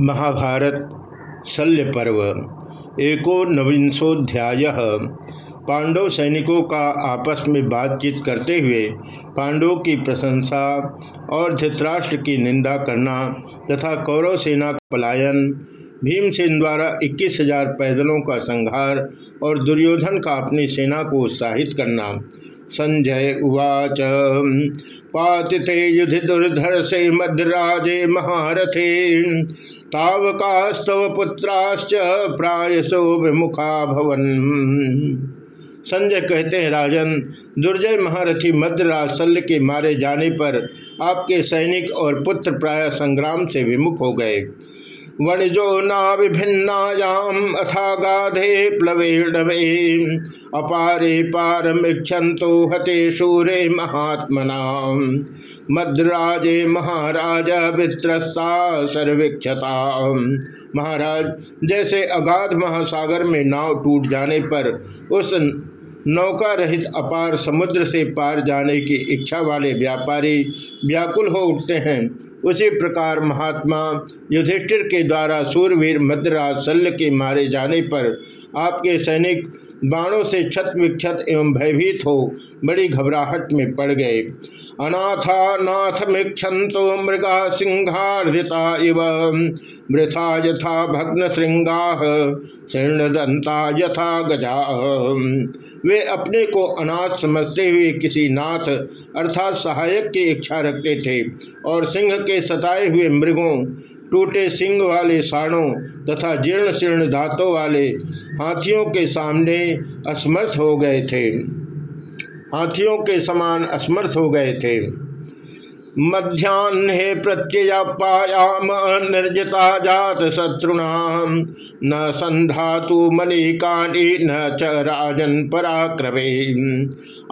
महाभारत शल्य पर्व, एको नविंशोध्याय पांडव सैनिकों का आपस में बातचीत करते हुए पांडवों की प्रशंसा और धृतराष्ट्र की निंदा करना तथा कौरव सेना का पलायन, भीमसेन द्वारा इक्कीस हज़ार पैदलों का संहार और दुर्योधन का अपनी सेना को उत्साहित करना संजय उवाच। पातिथे युधि दुर्धर से मध्यराजे महारथे। तावकास्तव पुत्राश्च प्रायसो विमुखा भवन संजय कहते हैं, राजन, दुर्जय महारथी मध्यराज शल्य के मारे जाने पर आपके सैनिक और पुत्र प्राय संग्राम से विमुख हो गए। वणिजो ना विभिन्नायाम अथा गाधे प्लवेणवे। अपारे पारमिक्षंतो हते शूरे महात्मना मद्राजे महाराज वित्रस्ता सर्विक्षता महाराज, जैसे अगाध महासागर में नाव टूट जाने पर उस नौका रहित अपार समुद्र से पार जाने की इच्छा वाले व्यापारी व्याकुल हो उठते हैं। उसी प्रकार महात्मा युधिष्ठिर के द्वारा सूरवीर मद्राज शल्य के मारे जाने पर आपके सैनिक बाणों से छत विक्षत एवं भयभीत हो, बड़ी घबराहट में पड़ गए। अनाथा नाथ मिक्षंतो मृगा सिंहार्दिता इव। मृथा यथा भग्न श्रृंगा दंता यथा गजा। वे अपने को अनाथ समझते हुए किसी नाथ अर्थात सहायक की इच्छा रखते थे और सिंह के सताए हुए मृगों टूटे सिंह वाले साणों तथा जीर्ण शीर्ण दांतों वाले हाथियों के सामने असमर्थ हो गए थे। हाथियों के समान असमर्थ हो गए थे। मध्यान्हे प्रत्ययापायाम निर्जिता जात शत्रुणाम न संधातु मलिकानी, न च राजन पराक्रमे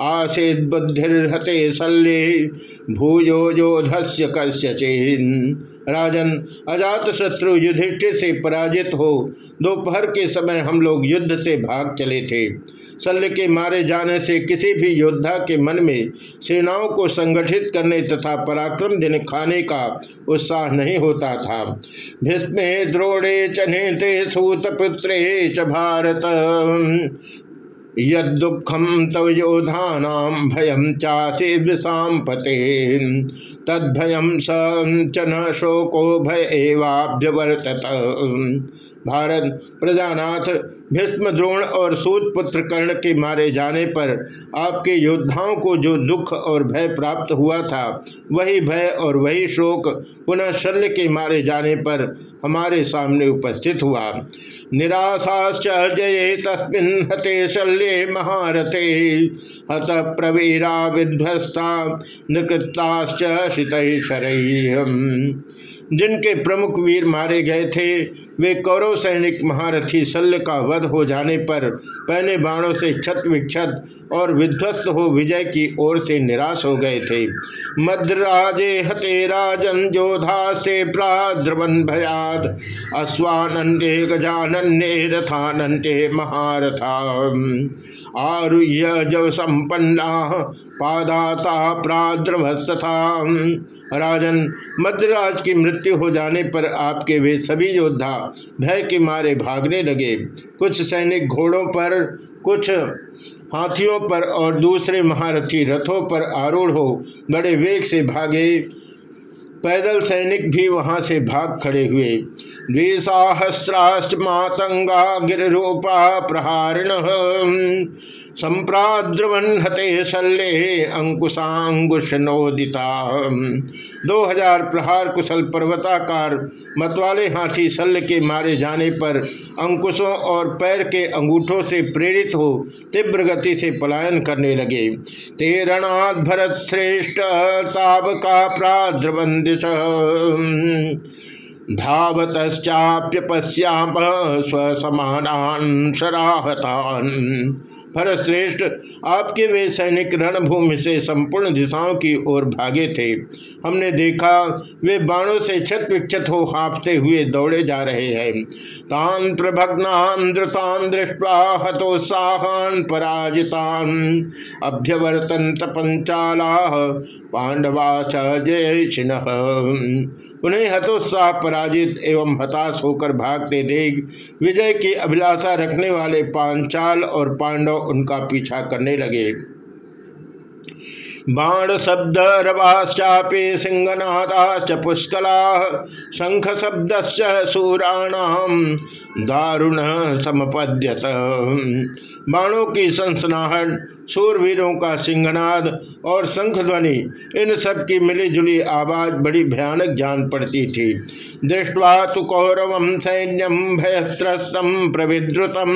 आसीद बुद्धिर्हते शल्ये, भूयो योधस्य कस्य राजन, अजात शत्रु युधिष्ठिर से पराजित हो। दोपहर के समय हम लोग युद्ध से भाग चले थे। शल्य के मारे जाने से किसी भी योद्धा के मन में सेनाओं को संगठित करने तथा पराक्रम दिन खाने का उत्साह नहीं होता था। भीष्मे ते सूत पुत्रे च भारत। यदुखम तव योधानाम भयम चासे विषाम पते तद्भयम न शोको भय एवाभ्यवर्तत। भारत प्रजानाथ भीष्म द्रोण और सूत पुत्र कर्ण के मारे जाने पर आपके योद्धाओं को जो दुख और भय प्राप्त हुआ था, वही भय और वही शोक पुनः शल्य के मारे जाने पर हमारे सामने उपस्थित हुआ। निराशाश्च जये तस्मिन हते शल्ये महारथे, हत प्रवीरा विध्वस्ता निकृताश्च शित जिनके प्रमुख वीर मारे गए थे, वे कौरव सैनिक महारथी शल्य का वध हो जाने पर पहने बाणों से छत विक्षत और विध्वस्त हो विजय की ओर से निराश हो गए थे। मद्राजे हते राजन जोधा से प्राद्रवन भयाद, अश्वानंदे गजानंदे रथानंदे महारथा। आरुह्य जव संपन्ना पादाता प्राद्रमस्तथा। राजन मद्राज की मृत्यु हो जाने पर आपके वे सभी योद्धा भय के मारे भागने लगे। कुछ सैनिक घोड़ों पर, कुछ हाथियों पर और दूसरे महारथी रथों पर आरूढ़ हो बड़े वेग से भागे। पैदल सैनिक भी वहाँ से भाग खड़े हुए। द्विसहस्राष्ट मातंगा गिरूपा प्रहारिण संप्राद्रवन हते शल्य अंकुशांकुश नोदिता दो हज़ार प्रहार कुशल पर्वताकार मतवाले हाथी शल्य के मारे जाने पर अंकुशों और पैर के अंगूठों से प्रेरित हो तीव्र गति से पलायन करने लगे। तेरणाथ भरत श्रेष्ठ ताब का प्राद्रवन धावतश्चाप्य पश्याम स्वसमानान भरतश्रेष्ठ आपके वे सैनिक रणभूमि से संपूर्ण दिशाओं की ओर भागे थे। हमने देखा, वे बाणों से छत विक्षत हो हाँफते हुए दौड़े जा रहे हैं। तान प्रभग्नान द्रुतान दृष्टवा हतोत्साहान पराजितान अभ्यवर्तन पंचाला पांडवा जय उन्हें हतोत्साह, पराजित एवं हताश होकर भागते देख, विजय की अभिलाषा रखने वाले पांचाल और पांडव उनका पीछा करने लगे। बाण शब्द रवाश्चापे सिंहनादाश्च पुष्कला शंख शब्द सूराणाम दारुण समपद्यत। बाणों की संसनाहट सूरवीरों का सिंहनाद और शंख ध्वनि इन सब की मिली जुली आवाज़ बड़ी भयानक जान पड़ती थी। दृष्टवा तो कौरव सैन्यम भयस्त्रस्तम प्रविद्रुतम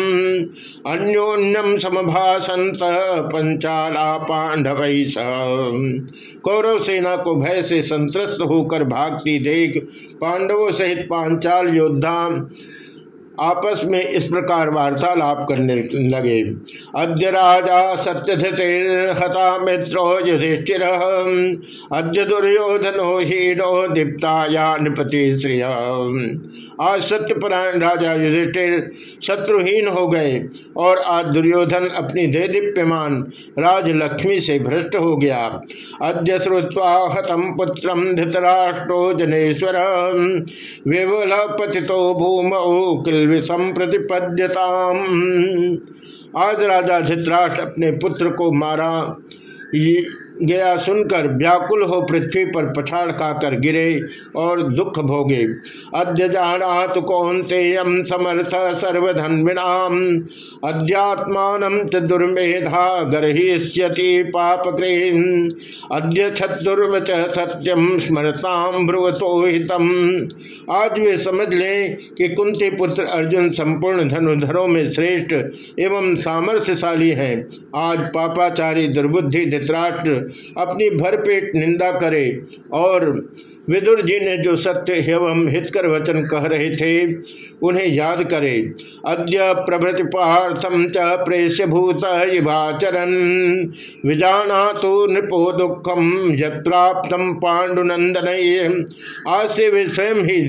अन्योन्यम समभाषंत पंचाला पांडव कौरव सेना को भय से संतस्त होकर भागती देख पांडवों सहित पांचाल योद्धा आपस में इस प्रकार वार्तालाप करने लगे। अद्य राजा सत्यधृतिर्हता मित्रो युधिष्ठिर। अद्य दुर्योधनो हीनो दीप्ताया नृपति श्रिय आज सत्यपरायण राजा युधिष्ठिर शत्रुहीन हो गए और आज दुर्योधन अपनी दे दीप्यमान राजलक्ष्मी से भ्रष्ट हो गया। अद्य श्रुवा हतम पुत्र धृतराष्ट्रो जनेश्वर। विवल पतितो भूमौ किल विषम प्रतिपद्यता आज राजा धृतराष्ट्र अपने पुत्र को मारा। गया सुनकर व्याकुल हो पृथ्वी पर पछाड़ खाकर गिरे और दुख भोगे। अद्य जानात कौंतेयम समर्थ सर्वधन्विनाम अध्यात्मान दुर्मेधा गर्ष्यति पापकृ अद्य छुर्वच सत्यम स्मरताम भ्रुवतोहितम आज वे समझ लें कि कुंती पुत्र अर्जुन संपूर्ण धनुधरों में श्रेष्ठ एवं सामर्थ्यशाली हैं। आज पापाचारी दुर्बुद्धि धृतराष्ट्र अपनी भरपेट निंदा करे और विदुर जी ने जो सत्य एवं हितकर वचन कह रहे थे, उन्हें याद करे। अद्य प्रभृति पार्थम च प्रेष्य भूत युवाचरन। विजाना तो नृपो दुखम यप्तम पांडुनंदन आज से वे स्वयं ही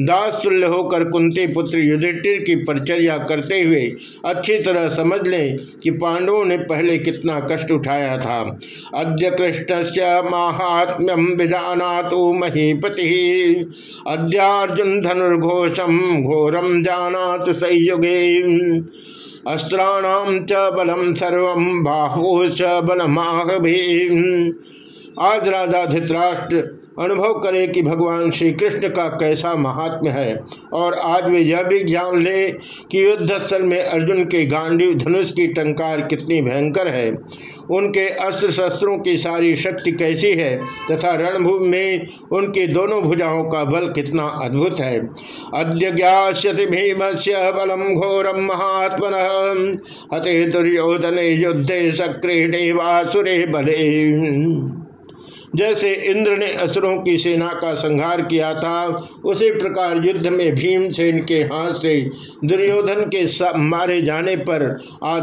दास तुल्य होकर कुंती पुत्र युधिष्ठिर की परिचर्या करते हुए अच्छी तरह समझ लें कि पांडवों ने पहले कितना कष्ट उठाया था। अद्य कृष्ण से महात्म्यम विजाना तो महीपति अद्यार्जुन धनुर्घोषम घोरम जाना संयुगे। अस्त्राणाम च बलम सर्व बाहो च बलमाह आज राजा धृतराष्ट्र अनुभव करे कि भगवान श्री कृष्ण का कैसा महात्म्य है। और आज वे यह भी जान ले कि युद्ध स्थल में अर्जुन के गांडीव धनुष की टंकार कितनी भयंकर है। उनके अस्त्र शस्त्रों की सारी शक्ति कैसी है तथा रणभूमि में उनकी दोनों भुजाओं का बल कितना अद्भुत है। अद्य भीम से बलम घोरम महात्मन। हते दुर्योधन युद्धे सक्रीडे वासुरे बले। जैसे इंद्र ने असुरों की सेना का संहार किया था, उसी प्रकार युद्ध में भीमसेन के हाथ से दुर्योधन के मारे जाने पर आज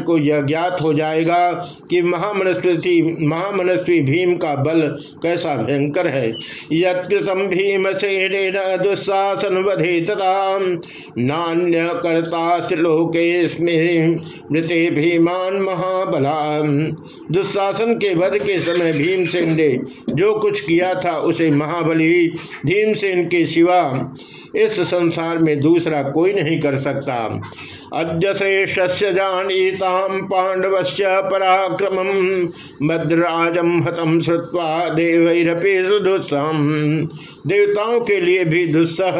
को यह ज्ञात हो जाएगा कि महामनस्वी महामनस्वी भीम का बल कैसा भयंकर है। यत्कृतम भीमसेन दुस्साहसन वधे तथा नान्य करता मृते भीमान महाबला दुस्साहसन के वध के समय भीम भीमसेन ने जो कुछ किया था उसे महाबली भीमसेन के सिवा इस संसार में दूसरा कोई नहीं कर सकता। अद्य श्रेष्ठ से जानीताम पांडव से पराक्रम भद्राजम हतम श्रुवा देवरपी सुदुस्सम देवताओं के लिए भी दुस्सह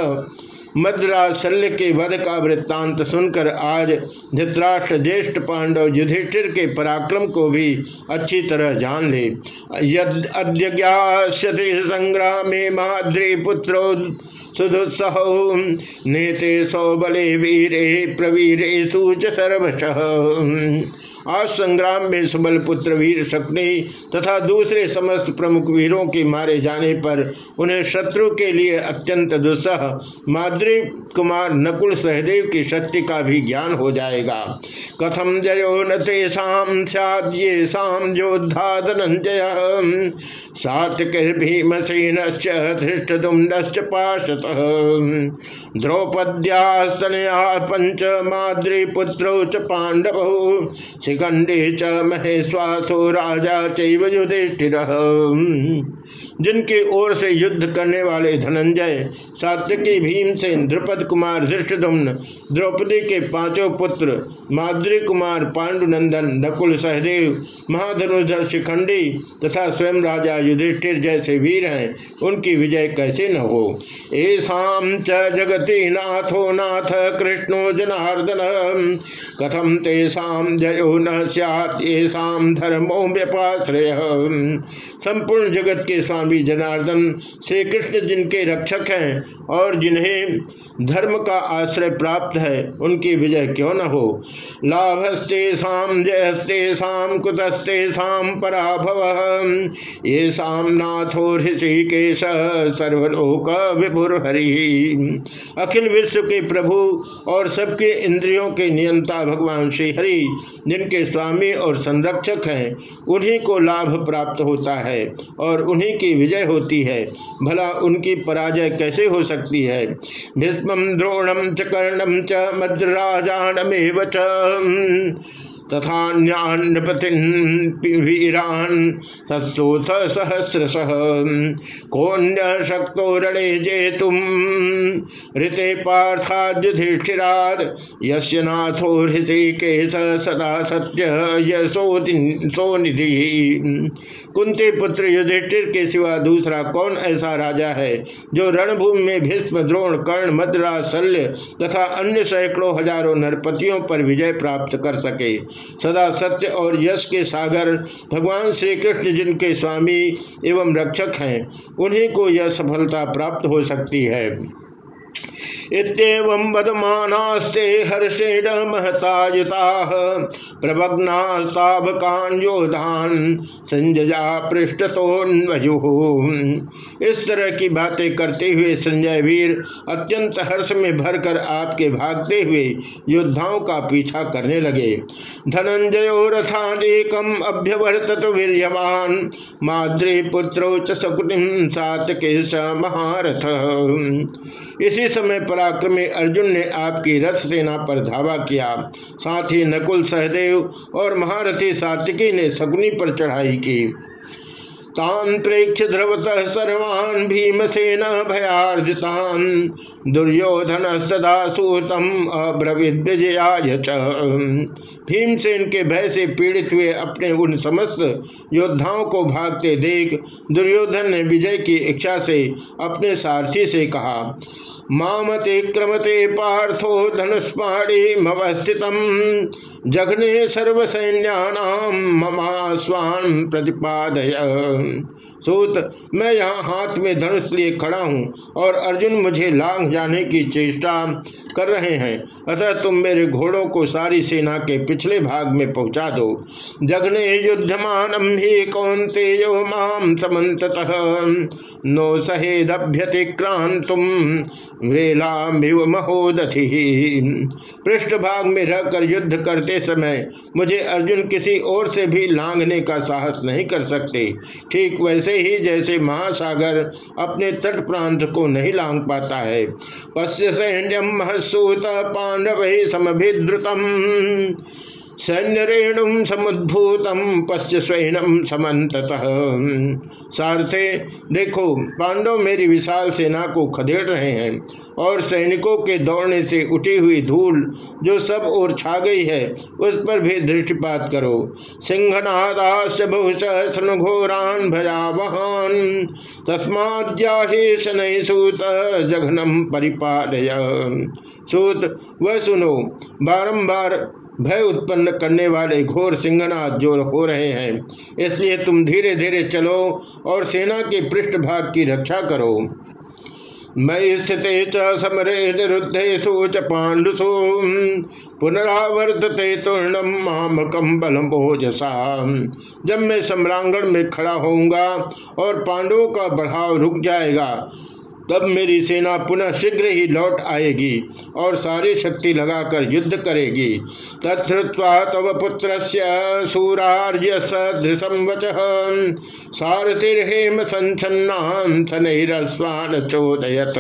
मद्राज शल्य के वध का वृत्तांत सुनकर आज धृतराष्ट्र ज्येष्ठ पांडव युधिष्ठिर के पराक्रम को भी अच्छी तरह जान ले। अद्यज्ञास्यति संग्राम महाद्री पुत्रो सुदुत्सह नेते सौबले वीरे प्रवीरे सूच सर्वश। आज संग्राम में सबल पुत्र वीर शक्ति तथा दूसरे समस्त प्रमुख वीरों के मारे जाने पर उन्हें शत्रु के लिए अत्यंत दुस्सह माद्री कुमार नकुल सहदेव की शक्ति का भी ज्ञान हो जाएगा। कथम जयो न तेषाम सदये शाम योद्धा धनंजय सातकिर्भीमसेन धृष्टुम्न पाशत द्रौपद्यास्तनया पंच माद्री पुत्रौ च पांडव शिखंडे च महेश्वासो राजा चुधिष्ठिर जिनकी ओर से युद्ध करने वाले धनंजय सात्यकी भीमसेन, द्रुपद कुमार धृष्टुम्न, द्रौपदी के पाँचों पुत्र माद्री कुमार पांडुनंदन, नकुल सहदेव महाधनुधर शिखंडी तथा स्वयं राजा युधिष्ठिर जैसे वीर हैं, उनकी विजय कैसे न हो। ऐसा च जगती नाथो नाथ कृष्णो जनार्दन कथम तेषा जयो न सैम धर्मो व्यपाश्रय। संपूर्ण जगत के स्वामी जनार्दन श्री कृष्ण जिनके रक्षक हैं और जिन्हें धर्म का आश्रय प्राप्त है, उनकी विजय क्यों न हो? लाभस्ते साम, जयस्ते साम, कुतस्ते साम, पराभव। ये साम नाथो ऋषिकेश, सर्वलोक विभुर हरि। अखिल विश्व के प्रभु और सबके इंद्रियों के नियंता भगवान श्री हरि, जिनके स्वामी और संरक्षक हैं, उन्हीं को लाभ प्राप्त होता है और उन्हीं की विजय होती है। भला उनकी पराजय कैसे हो सकती है? भीष्म द्रोणम च कर्णम च मद्राजानमेव च। तथा वीरान सत्सो सहस्रश कौन्य शक्तो रणे जेतुम ऋते पार्थाद्युधिष्ठिराद यस्य नाथो हृतिकेश सदा सत्य यशोनिधि कुंती पुत्र युधिष्ठिर के सिवा दूसरा कौन ऐसा राजा है, जो रणभूमि में भीष्म, द्रोण, कर्ण, मद्रा, शल्य तथा अन्य सैकड़ों हज़ारों नरपतियों पर विजय प्राप्त कर सके। सदा सत्य और यश के सागर भगवान श्री कृष्ण जिनके स्वामी एवं रक्षक हैं, उन्हीं को यह सफलता प्राप्त हो सकती है। इतम वदमानास्ते हर्षेण महतायुता प्रभग्नास्ताभकान योधान संजया पृष्ठतोन्वयु इस तरह की बातें करते हुए संजय वीर अत्यंत हर्ष में भरकर आपके भागते हुए योद्धाओं का पीछा करने लगे। धनंजयो रथानेकम अभ्यवर्तत वीरयमान माद्री पुत्रो च सकुटिम सात के महारथ। इसी समय पराक्रमी अर्जुन ने आपकी रथ सेना पर धावा किया। साथ ही नकुल सहदेव और महारथी सातिकी ने सगुनी पर चढ़ाई की। ध्रुवत सर्वान् भीमसेन भयार्जितान। दुर्योधन सदा सूतम अब्रविद विजयाय भीमसेन के भय से पीड़ित हुए अपने उन समस्त योद्धाओं को भागते देख दुर्योधन ने विजय की इच्छा से अपने सारथी से कहा, मामते क्रमते पार्थो धनुष्पाणी मवस्थित जघने सर्वसैन्यानाम ममा स्वान प्रतिपादय। सूत, मैं यहाँ हाथ में धनुष लिए खड़ा हूँ और अर्जुन मुझे लांग जाने की चेष्टा कर रहे हैं। अतः तुम मेरे घोड़ों को सारी सेना के पिछले भाग में पहुँचा दो। जघने युद्धमान ही कौन तेजो माम समत नो सहेदभ्यतिक्रांतुम वेलामिव महोदधि। पृष्ठभाग में रहकर युद्ध करते समय मुझे अर्जुन किसी और से भी लांगने का साहस नहीं कर सकते। ठीक वैसे ही जैसे महासागर अपने तट प्रांत को नहीं लांग पाता है। पश्य सैन्यम महसूत पांडव ही समभिद्रुतम। सैन्य रेणु समुद्भूतम पश्च स्वैनम समत सारथे, देखो, पांडव मेरी विशाल सेना को खदेड़ रहे हैं और सैनिकों के दौड़ने से उठी हुई धूल जो सब ओर छा गई है, उस पर भी दृष्टिपात करो। सिंहनादाश बहुसहस्र घोरान भयावहान तस्माद्याहे शनय सूत जघनम परिपालय। सूत, वह सुनो, बारंबार भय उत्पन्न करने वाले घोर सिंहनाथ जो हो रहे हैं। इसलिए तुम धीरे धीरे चलो और सेना के पृष्ठभाग की रक्षा करो। मई स्थित च समरे निरुद्धेशु च पांडुसु। पुनरावर्तते तूर्णम मामकम बलम भोजसा जब मैं सम्रांगण में खड़ा होऊँगा और पांडवों का बढ़ाव रुक जाएगा तब मेरी सेना पुनः शीघ्र ही लौट आएगी और सारी शक्ति लगाकर युद्ध करेगी। तत्वा तव पुत्र सूरार्य सदृशम चोदयत।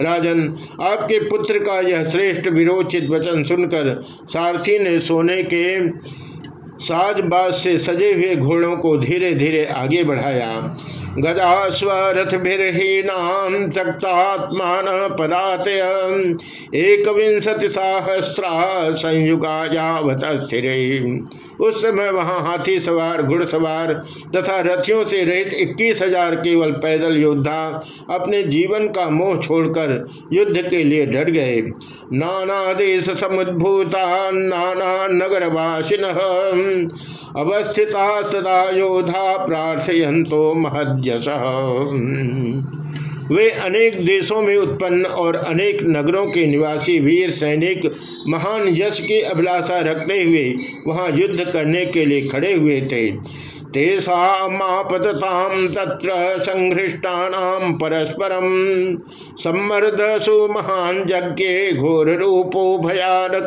राजन, आपके पुत्र का यह श्रेष्ठ विरोचित वचन सुनकर सारथी ने सोने के साजबाज से सजे हुए घोड़ों को धीरे धीरे आगे बढ़ाया। गदा एक विंशति सहस्रा संयुगायावत स्थिर। उस समय वहाँ हाथी सवार घुड़सवार तथा रथियों से रहित इक्कीस हज़ार केवल पैदल योद्धा अपने जीवन का मोह छोड़कर युद्ध के लिए डर गए। नाना देश समुद्भूता, नाना नगरवासिन अवस्थिता सदा योधा प्रार्थयंतो वे अनेक देशों में उत्पन्न और अनेक नगरों के निवासी वीर सैनिक महान यश की अभिलाषा रखते हुए वहाँ युद्ध करने के लिए खड़े हुए थे। तेषापतताम तत्र संघृष्टानाम परस्परम सम्मर्दसु महान यज्ञ घोर रूपो भयानक।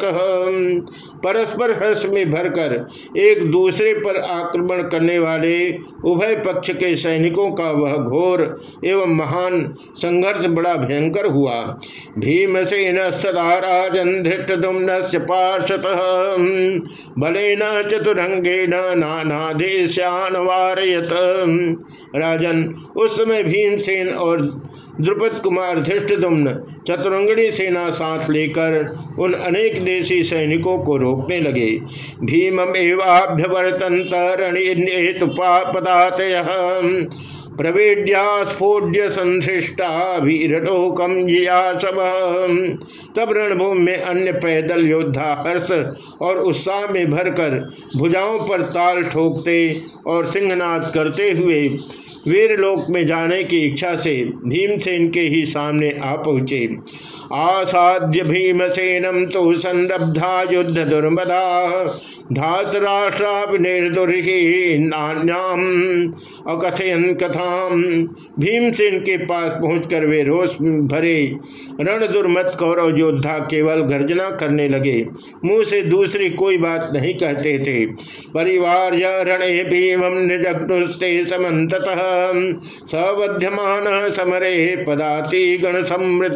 परस्पर हर्ष में भरकर एक दूसरे पर आक्रमण करने वाले उभय पक्ष के सैनिकों का वह घोर एवं महान संघर्ष बड़ा भयंकर हुआ। भीमसेन सदा राजन धृष्टुम्न पार्षत बलेन चतुरंगेन नाना देशा वारयत। राजन उस समय भीमसेन और द्रुपद कुमार धृष्टदुम्न चतुरंगणी सेना साथ लेकर उन अनेक देशी सैनिकों को रोकने लगे। भीमम एवाभ्यवर्तन तरण रणेतुपापदात प्रवेद्या संश्रिष्टा वीरटोकम जिया सब। तब रणभूमि में अन्य पैदल योद्धा हर्ष और उत्साह में भरकर भुजाओं पर ताल ठोकते और सिंहनाद करते हुए वीरलोक में जाने की इच्छा से भीमसेन के ही सामने आ पहुँचे। आसाद्य भीमसेनम तो संरब्धा युद्ध दुर्मदा धातराष्ट्राभिनिर्दुर्हीनान्याम अकथयन कथाम भीमसेन के पास पहुंचकर वे रोष भरे। रण दुर्मत कौरव योद्धा केवल गर्जना करने लगे। मुँह से दूसरी कोई बात नहीं कहते थे। परिवार रणे भीम निजग्नुस्ते समत सवध्यमान समरे पदाति गण समृत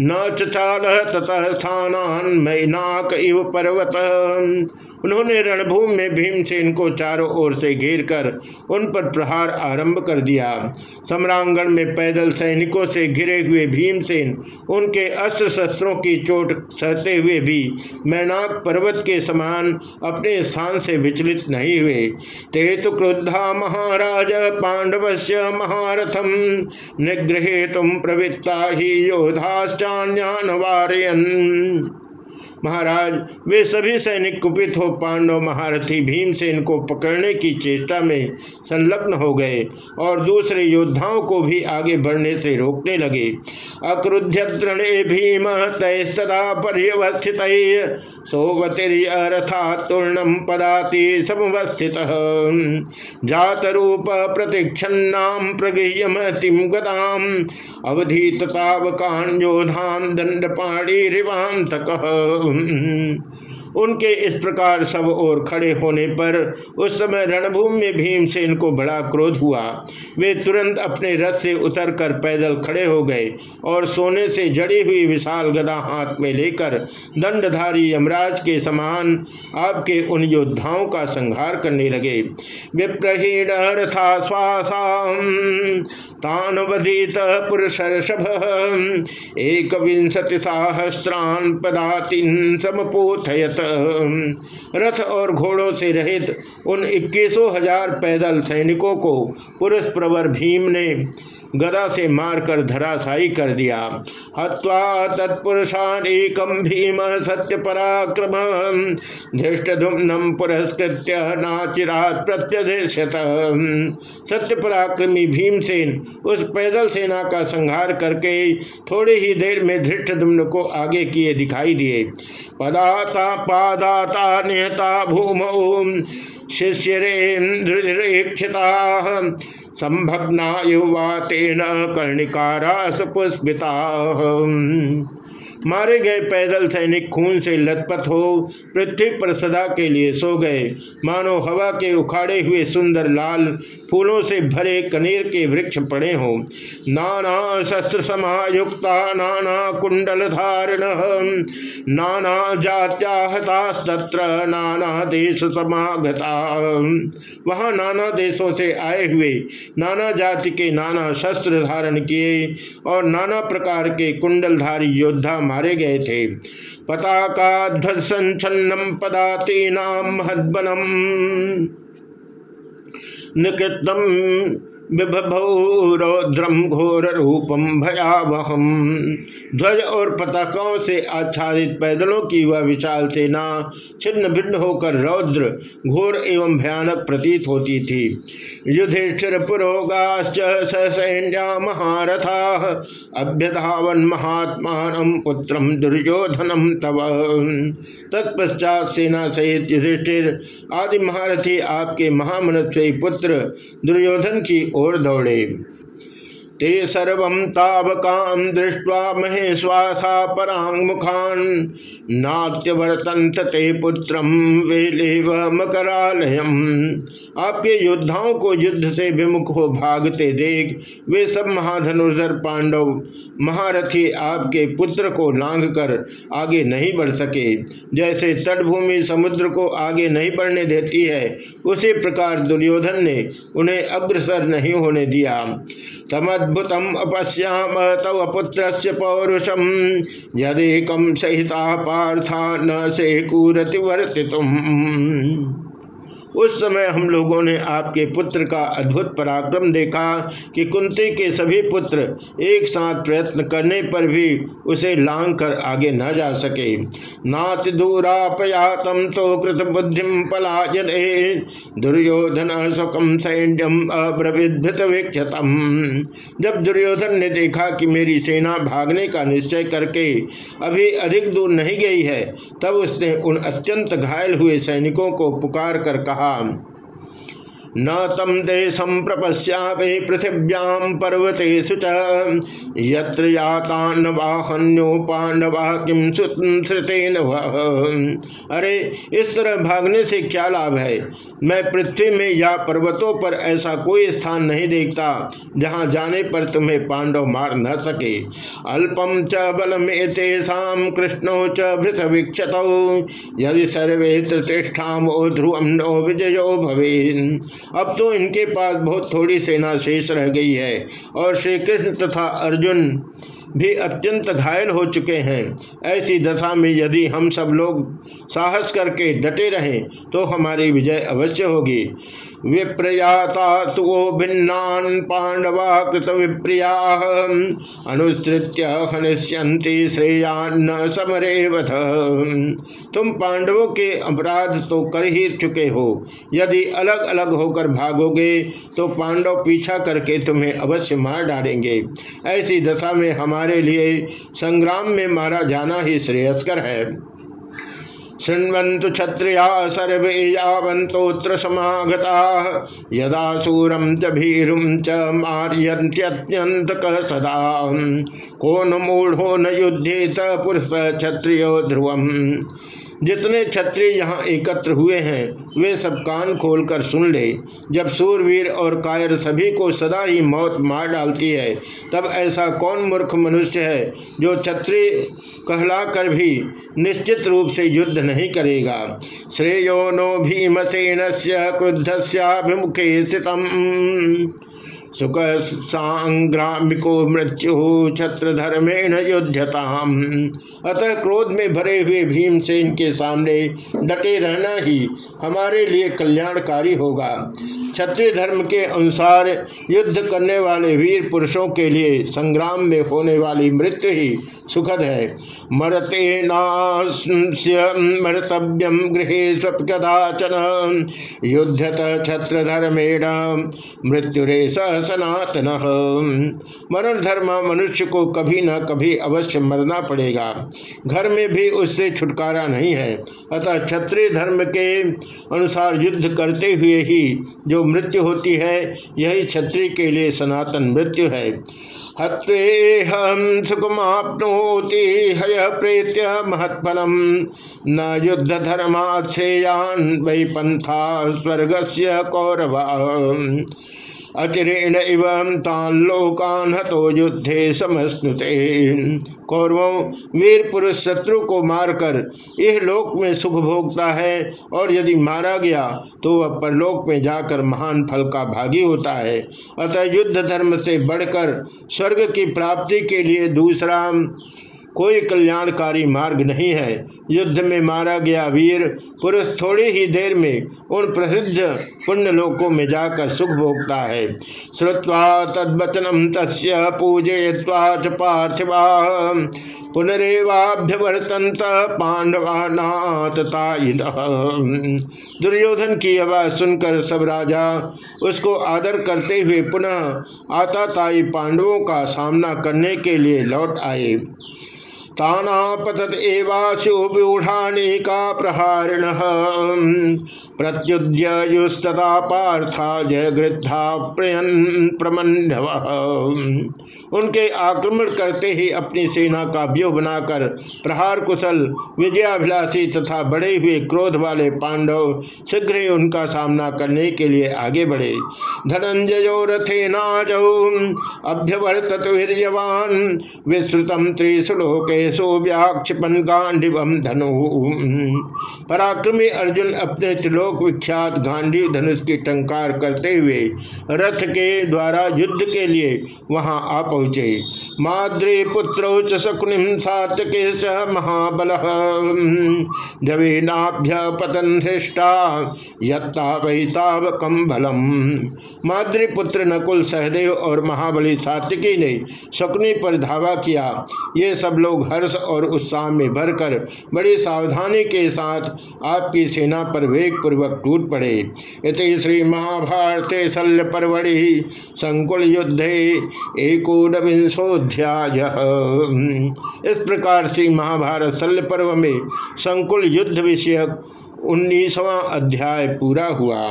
न चाल ततः स्थानान मैनाक इव पर्वत। उन्होंने रणभूमि में भीम भीमसेन को चारों ओर से घेर कर उन पर प्रहार आरंभ कर दिया। सम्रांगण में पैदल सैनिकों से घिरे हुए भीमसेन, उनके अस्त्र शस्त्रों की चोट सहते हुए भी मैनाक पर्वत के समान अपने स्थान से विचलित नहीं हुए। ते तो क्रुद्धा महाराज, पांडवस्य महारथम, निगृहे तुम प्रवृत्ता ही योधाश्चान्यान वारयन महाराज, वे सभी सैनिक कुपित हो पांडव महारथी भीम से इनको पकड़ने की चेष्टा में संलग्न हो गए और दूसरे योद्धाओं को भी आगे बढ़ने से रोकने लगे। अक्रुध्य तृणे भीम तयस्तदा पर्यवस्थित सोवतिरथा तूर्णम पदाति समवस्थित। जात रूप प्रतीक्षन्नाम प्रगृह्यमतिम गदाम अवधीततावकान योधाम दंडपाणी रिवांतक 嗯嗯嗯 उनके इस प्रकार सब ओर खड़े होने पर उस समय रणभूमि में भीमसेन को बड़ा क्रोध हुआ। वे तुरंत अपने रथ से उतरकर पैदल खड़े हो गए और सोने से जड़ी हुई विशाल गदा हाथ में लेकर दंडधारी यमराज के समान आपके उन योद्धाओं का संहार करने लगे। विप्रहीण रथा तानवधित पुरुष एक विंशति सहस्रान पदातिन समपोथयत। रथ और घोड़ों से रहित उन इक्कीसों हज़ार पैदल सैनिकों को पुरुष प्रवर भीम ने गदा से मारकर, धराशायी कर दिया। हत्वा तत्पुरुषान एकम भीम सत्य पराक्रम धृष्टधुम्नम पुरस्कृत्य नाचिरात प्रत्यधिष्यत। सत्य पराक्रमी भीमसेन उस पैदल सेना का संहार करके थोड़ी ही देर में धृष्टधुम्न को आगे किए दिखाई दिए। पदाता पादाता निहता भूमौ। शिष्यरेन्द्रिक्षिता संभग्ना युवा तेन कर्णिकारा सुपुष्पिता मारे गए पैदल सैनिक खून से लथपथ हो, पृथ्वी पर सदा के लिए सो गए। मानो हवा के उखाड़े हुए सुंदर लाल फूलों से भरे कनेर के वृक्ष पड़े हों। नाना शस्त्र समायुक्ता, नाना कुंडल धारण, नाना जात्याहतास्तत्र, नाना देश समागता। वहाँ नाना देशों से आए हुए, नाना जाति के नाना शस्त्र धारण किए और नाना प्रकार के कुंडलधारी योद्धा मारे गए थे। पताका ध्वज संचन्नम पदातीनाम महदबलम निकृतम रौद्रम घोर रूपम भयावहम। ध्वज और पताकाओं से आच्छादित पैदलों की वह विशाल सेना छिन्न भिन्न होकर रौद्र, घोर एवं भयानक प्रतीत होती थी। युधिष्ठिर पुरोगाश्च सैन्या महारथा, अभ्यधावन महात्मान पुत्र दुर्योधनम तव। तत्पश्चात सेना सहित युधिष्ठिर, आदि महारथी आपके महामनस्वी पुत्र दुर्योधन की ओर दौड़े। ते सर्व तावकाम दृष्ट्वा महेश्वासा परांग मुखान। नाट्यवर्तंत ते पुत्र वेलेव आपके योद्धाओं को युद्ध से विमुख हो भागते देख, वे सब महाधनुर्धर पांडव, महारथी आपके पुत्र को लांग कर आगे नहीं बढ़ सके। जैसे तटभूमि समुद्र को आगे नहीं बढ़ने देती है, उसी प्रकार दुर्योधन ने उन्हें अग्रसर नहीं होने दिया। तमद्भुतम अपश्याम तव पुत्र पौरुषम। यदेकम सहिता पार्था न से कूरति वर्तितुम। उस समय हम लोगों ने आपके पुत्र का अद्भुत पराक्रम देखा कि कुंती के सभी पुत्र एक साथ प्रयत्न करने पर भी उसे लांग कर आगे न जा सके। नाति दूरापयातम तो कृत बुद्धि पलायन, दुर्योधन सुखम सैन्यम अब्रविधृत वीक्षतम। जब दुर्योधन ने देखा कि मेरी सेना भागने का निश्चय करके अभी अधिक दूर नहीं गई है, तब उसने उन अत्यंत घायल हुए सैनिकों को पुकार कर कहा Um, न तम देशम प्रपश्या पृथिव्याम पर्वतेषु यत्र यातान वाहन्यो पांडवा किम श्रुतेन अरे, इस तरह भागने से क्या लाभ है? मैं पृथ्वी में या पर्वतों पर ऐसा कोई स्थान नहीं देखता, जहाँ जाने पर तुम्हें पांडव मार न सके। अल्पम च बलम एतेषाम कृष्णो च भृत वीक्षत यदि सर्वे प्रतिष्ठा ध्रुवम नो विजयो भवे अब तो इनके पास बहुत थोड़ी सेना शेष रह गई है और श्री कृष्ण तथा अर्जुन भी अत्यंत घायल हो चुके हैं। ऐसी दशा में यदि हम सब लोग साहस करके डटे रहें तो हमारी विजय अवश्य होगी। विप्रयाता तो भिन्नान पांडवा कृत विप्रिया। अनुसृत्य हनिष्यंति श्रेयान्न समरे वध तुम पांडवों के अपराध तो कर ही चुके हो। यदि अलग अलग होकर भागोगे तो पांडव पीछा करके तुम्हें अवश्य मार डालेंगे। ऐसी दशा में हमारे लिए संग्राम में मारा जाना ही श्रेयस्कर है। शृण्वन्तु क्षत्रिया सर्वे यावन्तोत्र समागता यदा सूरम च भीरुम च मार्यत्यंत सदा। को न मूढ़ो न युद्धेत पुरुष क्षत्रियो ध्रुवम। जितने क्षत्रिय यहाँ एकत्र हुए हैं, वे सब कान खोलकर सुन ले। जब सूरवीर और कायर सभी को सदा ही मौत मार डालती है, तब ऐसा कौन मूर्ख मनुष्य है जो क्षत्रिय कहलाकर भी निश्चित रूप से युद्ध नहीं करेगा? श्रेयो नो भीमसेन से क्रुद्ध स्याभिमुखे स्थित सुख सांग्रामिको मृत्यु छत्र धर्मेण युद्धताम। अतः क्रोध में भरे हुए भीमसेन के सामने डटे रहना ही हमारे लिए कल्याणकारी होगा। क्षत्रिय धर्म के अनुसार युद्ध करने वाले वीर पुरुषों के लिए संग्राम में होने वाली मृत्यु ही सुखद है। मरते मरतव्यम गृह कदाचन युद्धत छत्र धर्मेण, मृत्युरे सनातन। मरण धर्म मनुष्य को कभी न कभी अवश्य मरना पड़ेगा। घर में भी उससे छुटकारा नहीं है। अतः क्षत्रिय धर्म के अनुसार युद्ध करते हुए ही जो मृत्यु होती है, यही क्षत्रिय के लिए सनातन मृत्यु है। हत्वेहम सुखमाप्नोति हय प्रेत्य महत्फलम। न युद्ध धर्माश्रेयान वै पंथा स्वर्ग से कौरव अचिरेण इव तान हतो युद्धे समस्नुते। कौरवों, वीर पुरुष शत्रु को मारकर यह लोक में सुख भोगता है, और यदि मारा गया तो वह परलोक में जाकर महान फल का भागी होता है। अतः युद्ध धर्म से बढ़कर स्वर्ग की प्राप्ति के लिए दूसरा कोई कल्याणकारी मार्ग नहीं है। युद्ध में मारा गया वीर पुरुष थोड़ी ही देर में उन प्रसिद्ध पुण्य लोकों में जाकर सुख भोगता है। श्रुवा तद्वचनम तस्य पूजय्वा च पार्थिवा पुनरेवाभ्यवर्तंत पांडवानाथ दुर्योधन की आवाज़ सुनकर सब राजा उसको आदर करते हुए पुनः आताताई पांडवों का सामना करने के लिए लौट आए। तानापतत एवाशु व्यूढ़ानेका प्रहारिण। प्रत्युद्युस्तदा पार्था जय गृद्धा प्रयन प्रमन्यव उनके आक्रमण करते ही अपनी सेना का व्यूह बनाकर प्रहार कुशल, विजयाभिलाषी तथा बड़े हुए क्रोध वाले पांडव शीघ्र ही उनका सामना करने के लिए आगे बढ़े। धनंजयो रथे नाजौ, अभ्यवर्तत वीरवान विस्तृतम त्रिश्लोकेशो व्याक्षिपन गांडिवम धनु। पराक्रमी अर्जुन अपने त्रिलोक विख्यात गांडीव धनुष की टंकार करते हुए रथ के द्वारा युद्ध के लिए वहाँ आ पहुँचे। माद्री पुत्र च शकुनि सातके महाबल जवेनाभ्य पतन हृष्टा यत्ता बलम माद्री पुत्र नकुल सहदेव और महाबली सात्विकी ने शकुनी पर धावा किया। ये सब लोग हर्ष और उत्साह में भरकर बड़ी सावधानी के साथ आपकी सेना पर वेग पूर्वक टूट पड़े। इति श्री महाभारत शल्य परवड़ि संकुल युद्धे एकोनविंशोध्याय इस प्रकार से महाभारत शल्य पर्व में संकुल युद्ध विषयक उन्नीसवां अध्याय पूरा हुआ।